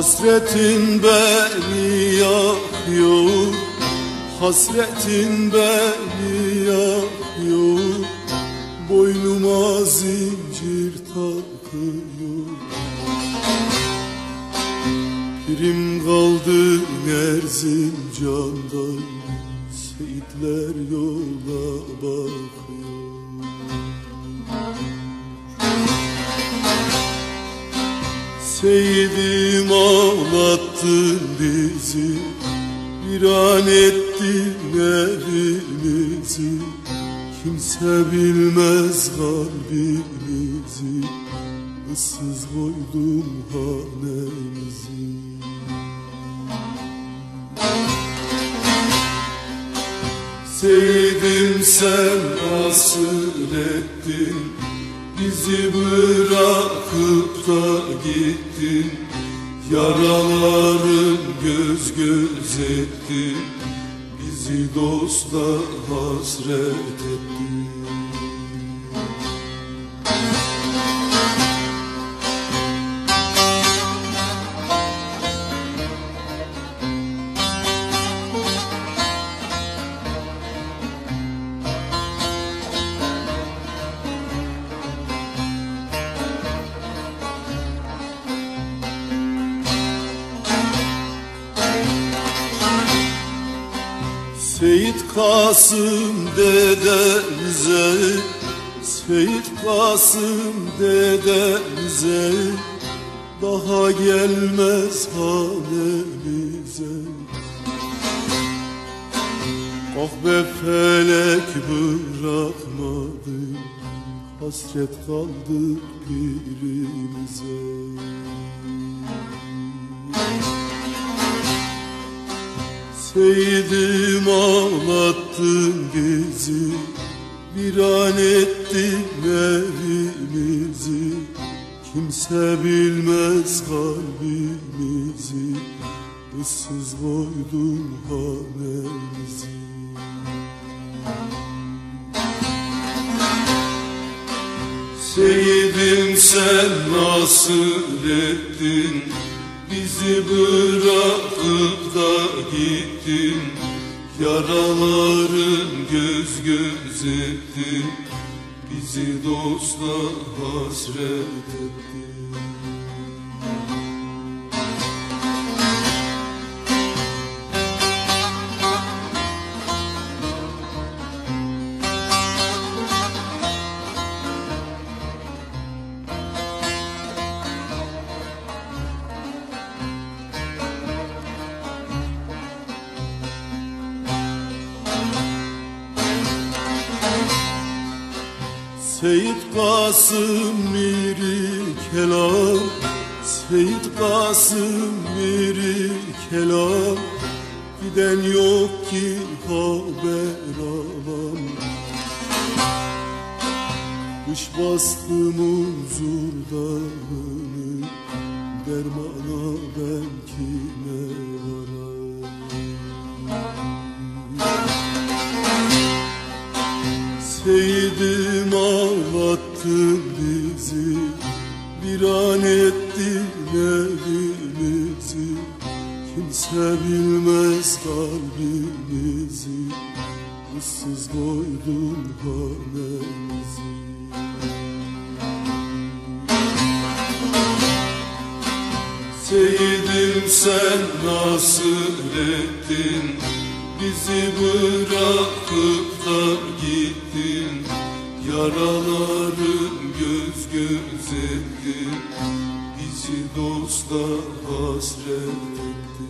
Hasretin beni yakıyor Hasretin beni yakıyor. Boynuma zincir takıyor. Pirim kaldı Erzincan'da Seyitler yola bakıyor Seydim ağlattın bizi. Bir an ettin evimizi Kimse bilmez kalbimizi. Issız koydum hanemizi. Seydim sen nasıl ettin Bizi bırakıp da gittin Yaraların göz göz etti. Bizi dosta hasret etti Seyit Kasım dedemize Seyit Kasım dedemize Daha gelmez hanemize Ah be felek bırakmadı Hasret kaldı birimize Seydim ağlattın bizi Bir an ettin evimizi. Kimse bilmez kalbimizi Issız koydun hanemizi. Seydim sen nasıl ettin Bizi bırakıp da gittin Yaraların göz göz etti Bizi dosta hasret etti Seyit Kasım miri kelam. Seyit Kasım miri kelam. Giden yok ki haber alan Kış bastım huzurdanı Dermana ben kime Seydim ağlattın bizi. Bir an ettin evimizi Kimse bilmez kalbimizi. Issız koydun hanemizi Seydim sen nasıl ettin Bizi bırakıp da gittin. Yaraların göz göz etti. Bizi dosta hasret etti